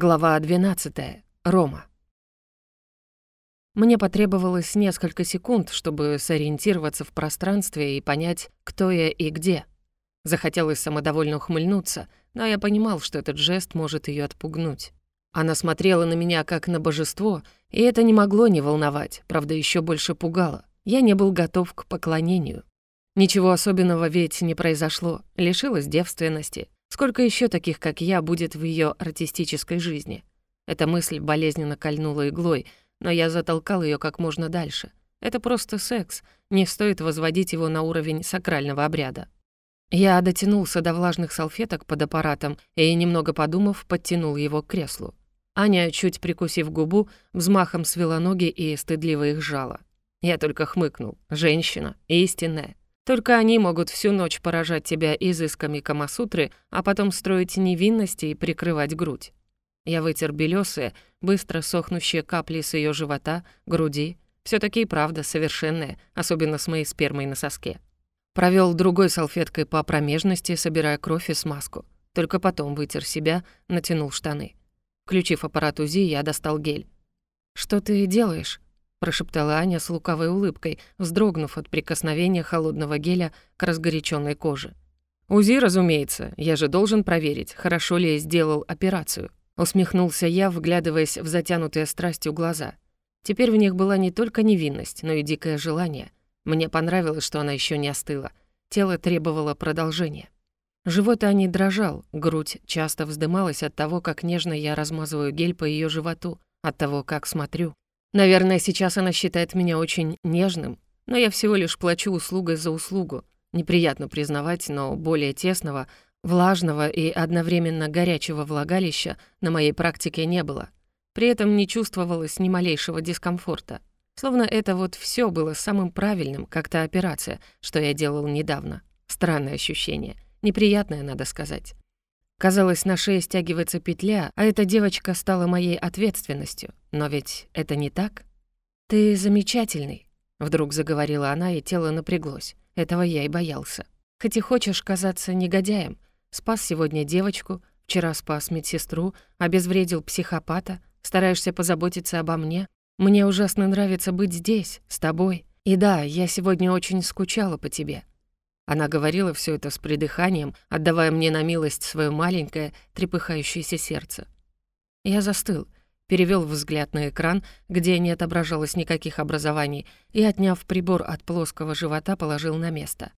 Глава 12. Рома. Мне потребовалось несколько секунд, чтобы сориентироваться в пространстве и понять, кто я и где. Захотелось самодовольно ухмыльнуться, но я понимал, что этот жест может ее отпугнуть. Она смотрела на меня как на божество, и это не могло не волновать, правда, еще больше пугало. Я не был готов к поклонению. Ничего особенного ведь не произошло, лишилась девственности, Сколько еще таких, как я, будет в ее артистической жизни? Эта мысль болезненно кольнула иглой, но я затолкал ее как можно дальше. Это просто секс, не стоит возводить его на уровень сакрального обряда. Я дотянулся до влажных салфеток под аппаратом и, немного подумав, подтянул его к креслу. Аня, чуть прикусив губу, взмахом свела ноги и стыдливо их сжала. Я только хмыкнул. Женщина, истинная. Только они могут всю ночь поражать тебя изысками Камасутры, а потом строить невинности и прикрывать грудь. Я вытер белёсые, быстро сохнущие капли с ее живота, груди. все таки и правда совершенная, особенно с моей спермой на соске. Провел другой салфеткой по промежности, собирая кровь и смазку. Только потом вытер себя, натянул штаны. Включив аппарат УЗИ, я достал гель. «Что ты делаешь?» Прошептала Аня с лукавой улыбкой, вздрогнув от прикосновения холодного геля к разгоряченной коже. «УЗИ, разумеется, я же должен проверить, хорошо ли я сделал операцию», усмехнулся я, вглядываясь в затянутые страстью глаза. Теперь в них была не только невинность, но и дикое желание. Мне понравилось, что она еще не остыла. Тело требовало продолжения. Живот Ани дрожал, грудь часто вздымалась от того, как нежно я размазываю гель по ее животу, от того, как смотрю. Наверное, сейчас она считает меня очень нежным, но я всего лишь плачу услугой за услугу. Неприятно признавать, но более тесного, влажного и одновременно горячего влагалища на моей практике не было. При этом не чувствовалось ни малейшего дискомфорта. Словно это вот все было самым правильным, как та операция, что я делал недавно. Странное ощущение. Неприятное, надо сказать. Казалось, на шее стягивается петля, а эта девочка стала моей ответственностью. Но ведь это не так. «Ты замечательный», — вдруг заговорила она, и тело напряглось. Этого я и боялся. «Хоть и хочешь казаться негодяем. Спас сегодня девочку, вчера спас медсестру, обезвредил психопата, стараешься позаботиться обо мне. Мне ужасно нравится быть здесь, с тобой. И да, я сегодня очень скучала по тебе. Она говорила все это с придыханием, отдавая мне на милость свое маленькое, трепыхающееся сердце. Я застыл, перевел взгляд на экран, где не отображалось никаких образований, и, отняв прибор от плоского живота, положил на место.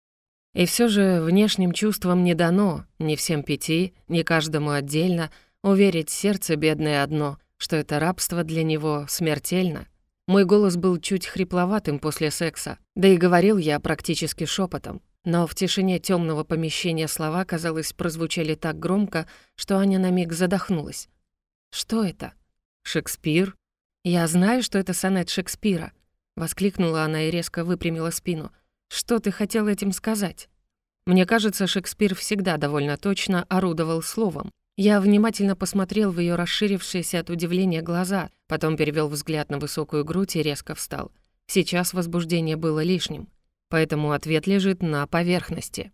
И все же внешним чувствам не дано, ни всем пяти, ни каждому отдельно, уверить сердце бедное одно, что это рабство для него смертельно. Мой голос был чуть хрипловатым после секса, да и говорил я практически шепотом. Но в тишине темного помещения слова, казалось, прозвучали так громко, что Аня на миг задохнулась. «Что это? Шекспир? Я знаю, что это сонет Шекспира!» Воскликнула она и резко выпрямила спину. «Что ты хотел этим сказать?» Мне кажется, Шекспир всегда довольно точно орудовал словом. Я внимательно посмотрел в ее расширившиеся от удивления глаза, потом перевел взгляд на высокую грудь и резко встал. Сейчас возбуждение было лишним поэтому ответ лежит на поверхности.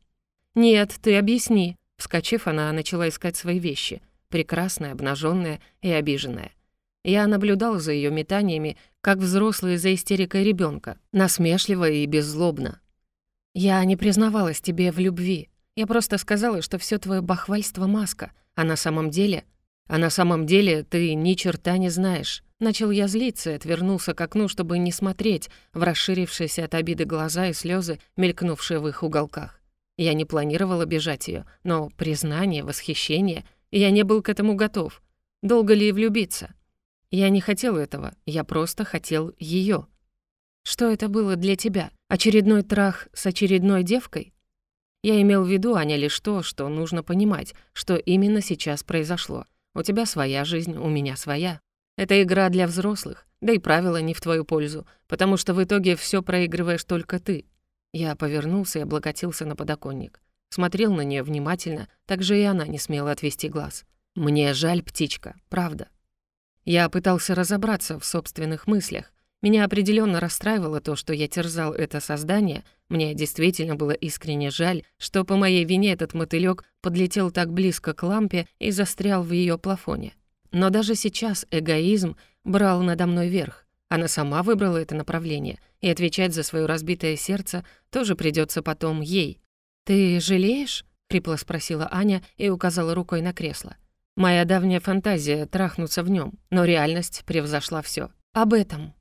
«Нет, ты объясни». Вскочив, она начала искать свои вещи, прекрасная, обнаженная и обиженная. Я наблюдал за ее метаниями, как взрослый за истерикой ребенка, насмешливо и беззлобно. «Я не признавалась тебе в любви. Я просто сказала, что все твое бахвальство — маска, а на самом деле... А на самом деле ты ни черта не знаешь. Начал я злиться и отвернулся к окну, чтобы не смотреть в расширившиеся от обиды глаза и слезы, мелькнувшие в их уголках. Я не планировал бежать ее, но признание, восхищение, я не был к этому готов. Долго ли влюбиться? Я не хотел этого, я просто хотел ее. Что это было для тебя? Очередной трах с очередной девкой? Я имел в виду, Аня, лишь то, что нужно понимать, что именно сейчас произошло. У тебя своя жизнь, у меня своя. Это игра для взрослых, да и правила не в твою пользу, потому что в итоге все проигрываешь только ты. Я повернулся и облокотился на подоконник. Смотрел на нее внимательно, так же и она не смела отвести глаз. Мне жаль, птичка, правда. Я пытался разобраться в собственных мыслях. Меня определенно расстраивало то, что я терзал это создание. Мне действительно было искренне жаль, что по моей вине этот мотылёк подлетел так близко к лампе и застрял в ее плафоне. Но даже сейчас эгоизм брал надо мной верх. Она сама выбрала это направление, и отвечать за свое разбитое сердце тоже придется потом ей. «Ты жалеешь?» — хрипло спросила Аня и указала рукой на кресло. Моя давняя фантазия — трахнуться в нем, но реальность превзошла все. Об этом.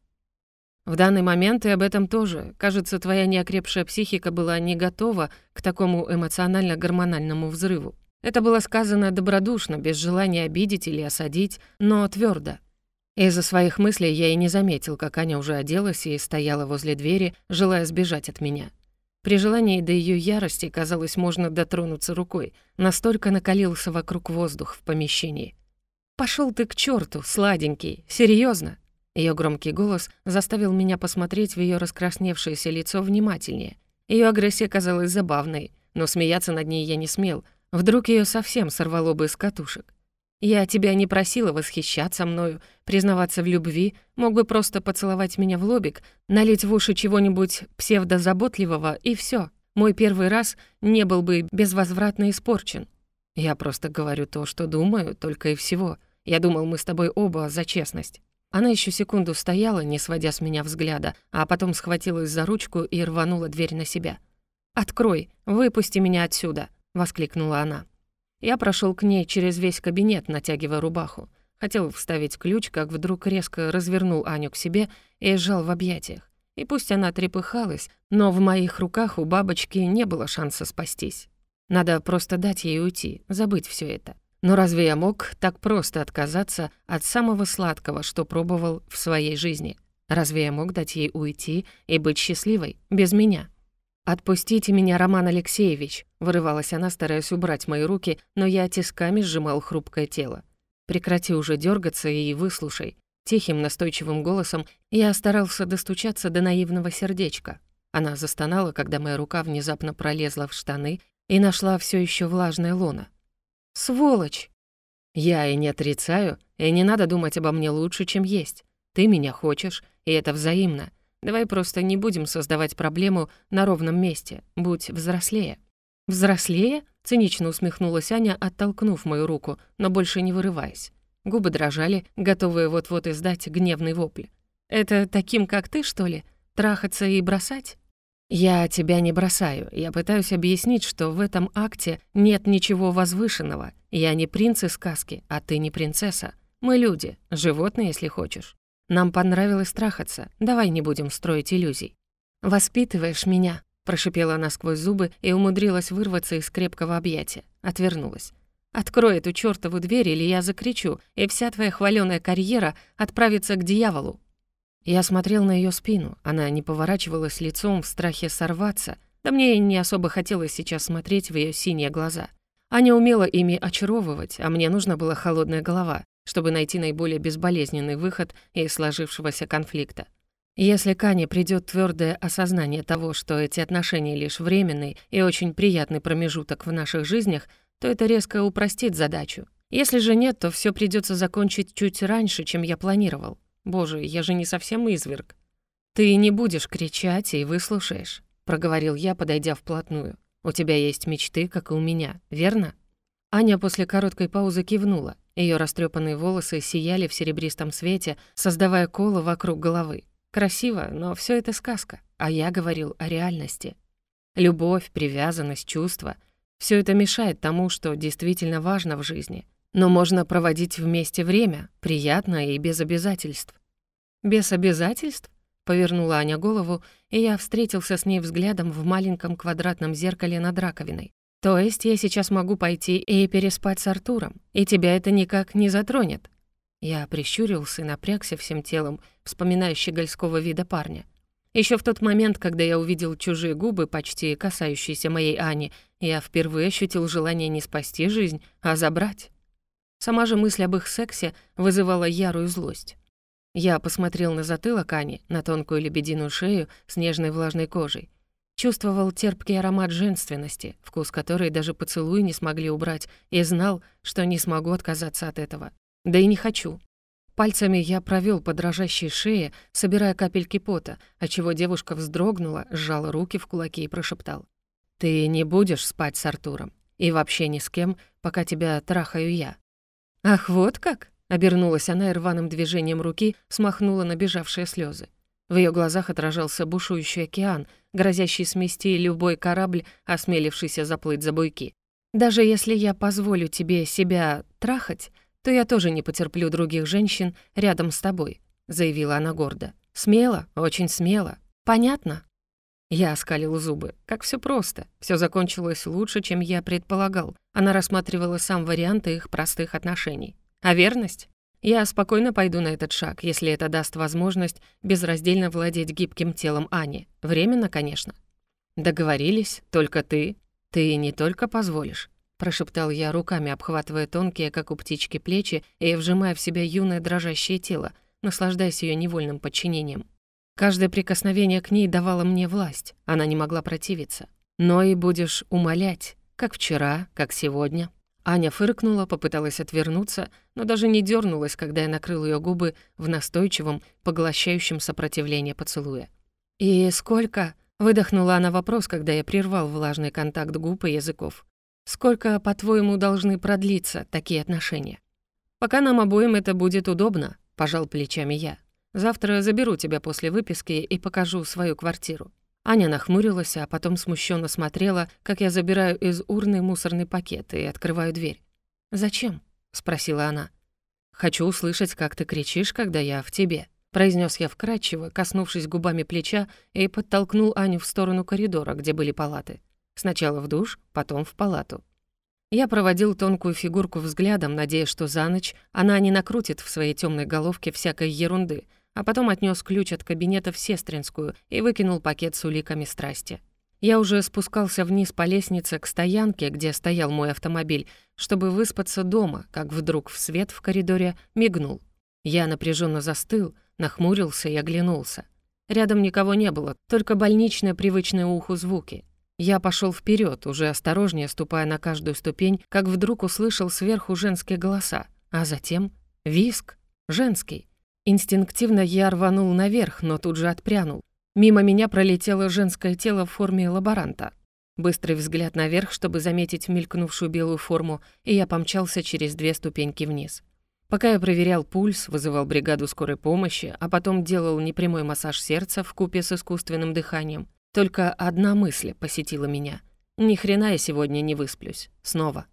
В данный момент и об этом тоже. Кажется, твоя неокрепшая психика была не готова к такому эмоционально-гормональному взрыву. Это было сказано добродушно, без желания обидеть или осадить, но твердо. Из-за своих мыслей я и не заметил, как Аня уже оделась и стояла возле двери, желая сбежать от меня. При желании до ее ярости, казалось, можно дотронуться рукой, настолько накалился вокруг воздух в помещении. Пошел ты к черту, сладенький, серьезно. Ее громкий голос заставил меня посмотреть в ее раскрасневшееся лицо внимательнее. Ее агрессия казалась забавной, но смеяться над ней я не смел. Вдруг ее совсем сорвало бы с катушек. Я тебя не просила восхищаться мною, признаваться в любви, мог бы просто поцеловать меня в лобик, налить в уши чего-нибудь псевдозаботливого, и все. Мой первый раз не был бы безвозвратно испорчен. Я просто говорю то, что думаю, только и всего. Я думал, мы с тобой оба за честность. Она еще секунду стояла, не сводя с меня взгляда, а потом схватилась за ручку и рванула дверь на себя. «Открой, выпусти меня отсюда!» — воскликнула она. Я прошел к ней через весь кабинет, натягивая рубаху. Хотел вставить ключ, как вдруг резко развернул Аню к себе и сжал в объятиях. И пусть она трепыхалась, но в моих руках у бабочки не было шанса спастись. Надо просто дать ей уйти, забыть все это. Но разве я мог так просто отказаться от самого сладкого, что пробовал в своей жизни? Разве я мог дать ей уйти и быть счастливой, без меня? «Отпустите меня, Роман Алексеевич», — вырывалась она, стараясь убрать мои руки, но я тисками сжимал хрупкое тело. «Прекрати уже дергаться и выслушай». Тихим, настойчивым голосом я старался достучаться до наивного сердечка. Она застонала, когда моя рука внезапно пролезла в штаны и нашла все еще влажное лоно. «Сволочь!» «Я и не отрицаю, и не надо думать обо мне лучше, чем есть. Ты меня хочешь, и это взаимно. Давай просто не будем создавать проблему на ровном месте. Будь взрослее». «Взрослее?» — цинично усмехнулась Аня, оттолкнув мою руку, но больше не вырываясь. Губы дрожали, готовые вот-вот издать гневный вопль. «Это таким, как ты, что ли? Трахаться и бросать?» «Я тебя не бросаю. Я пытаюсь объяснить, что в этом акте нет ничего возвышенного. Я не принц из сказки, а ты не принцесса. Мы люди, животные, если хочешь. Нам понравилось трахаться. Давай не будем строить иллюзий. Воспитываешь меня, прошипела она сквозь зубы и умудрилась вырваться из крепкого объятия. Отвернулась. Открой эту чёртову дверь, или я закричу, и вся твоя хвалёная карьера отправится к дьяволу. Я смотрел на её спину. Она не поворачивалась лицом в страхе сорваться. Да мне и не особо хотелось сейчас смотреть в её синие глаза. Аня умела ими очаровывать, а мне нужна была холодная голова чтобы найти наиболее безболезненный выход из сложившегося конфликта. Если к Ане придёт твёрдое осознание того, что эти отношения лишь временный и очень приятный промежуток в наших жизнях, то это резко упростит задачу. Если же нет, то всё придётся закончить чуть раньше, чем я планировал. Боже, я же не совсем изверг. «Ты не будешь кричать и выслушаешь», — проговорил я, подойдя вплотную. «У тебя есть мечты, как и у меня, верно?» Аня после короткой паузы кивнула. Ее растрепанные волосы сияли в серебристом свете, создавая коло вокруг головы. Красиво, но все это сказка, а я говорил о реальности. Любовь, привязанность, чувства — все это мешает тому, что действительно важно в жизни. Но можно проводить вместе время, приятно и без обязательств. «Без обязательств?» — повернула Аня голову, и я встретился с ней взглядом в маленьком квадратном зеркале над раковиной. То есть я сейчас могу пойти и переспать с Артуром, и тебя это никак не затронет?» Я прищурился и напрягся всем телом, вспоминая щегольского вида парня. Еще в тот момент, когда я увидел чужие губы, почти касающиеся моей Ани, я впервые ощутил желание не спасти жизнь, а забрать. Сама же мысль об их сексе вызывала ярую злость. Я посмотрел на затылок Ани, на тонкую лебединую шею с нежной влажной кожей, Чувствовал терпкий аромат женственности, вкус которой даже поцелуи не смогли убрать, и знал, что не смогу отказаться от этого. Да и не хочу. Пальцами я провел по дрожащей шее, собирая капельки пота, отчего девушка вздрогнула, сжала руки в кулаки и прошептал. «Ты не будешь спать с Артуром. И вообще ни с кем, пока тебя трахаю я». «Ах, вот как?» Обернулась она и рваным движением руки смахнула набежавшие слезы. В ее глазах отражался бушующий океан, грозящий смести любой корабль, осмелившийся заплыть за буйки. «Даже если я позволю тебе себя трахать, то я тоже не потерплю других женщин рядом с тобой», — заявила она гордо. «Смело, очень смело. Понятно?» Я оскалил зубы. Как все просто. Все закончилось лучше, чем я предполагал. Она рассматривала сам вариант их простых отношений. А верность? Я спокойно пойду на этот шаг, если это даст возможность безраздельно владеть гибким телом Ани. Временно, конечно. Договорились, только ты. Ты не только позволишь, прошептал я руками, обхватывая тонкие, как у птички, плечи и вжимая в себя юное дрожащее тело, наслаждаясь ее невольным подчинением. Каждое прикосновение к ней давало мне власть, она не могла противиться. Но и будешь умолять, как вчера, как сегодня. Аня фыркнула, попыталась отвернуться, но даже не дернулась, когда я накрыл ее губы в настойчивом, поглощающем сопротивление поцелуя. «И сколько?» — выдохнула она вопрос, когда я прервал влажный контакт губ и языков. «Сколько, по-твоему, должны продлиться такие отношения?» «Пока нам обоим это будет удобно», — пожал плечами я. Завтра заберу тебя после выписки и покажу свою квартиру». Аня нахмурилась, а потом смущенно смотрела, как я забираю из урны мусорный пакет и открываю дверь. «Зачем?» — спросила она. «Хочу услышать, как ты кричишь, когда я в тебе», — произнес я вкрадчиво, коснувшись губами плеча и подтолкнул Аню в сторону коридора, где были палаты. Сначала в душ, потом в палату. Я проводил тонкую фигурку взглядом, надеясь, что за ночь она не накрутит в своей темной головке всякой ерунды, а потом отнес ключ от кабинета в Сестринскую и выкинул пакет с уликами страсти. Я уже спускался вниз по лестнице к стоянке, где стоял мой автомобиль, чтобы выспаться дома, как вдруг в свет в коридоре мигнул. Я напряженно застыл, нахмурился и оглянулся. Рядом никого не было, только больничные привычные уху звуки. Я пошел вперед, уже осторожнее ступая на каждую ступень, как вдруг услышал сверху женские голоса, а затем виск, женский. Инстинктивно я рванул наверх, но тут же отпрянул. Мимо меня пролетело женское тело в форме лаборанта. Быстрый взгляд наверх, чтобы заметить мелькнувшую белую форму, и я помчался через две ступеньки вниз. Пока я проверял пульс, вызывал бригаду скорой помощи, а потом делал непрямой массаж сердца в купе с искусственным дыханием, только одна мысль посетила меня. Ни хрена я сегодня не высплюсь. Снова.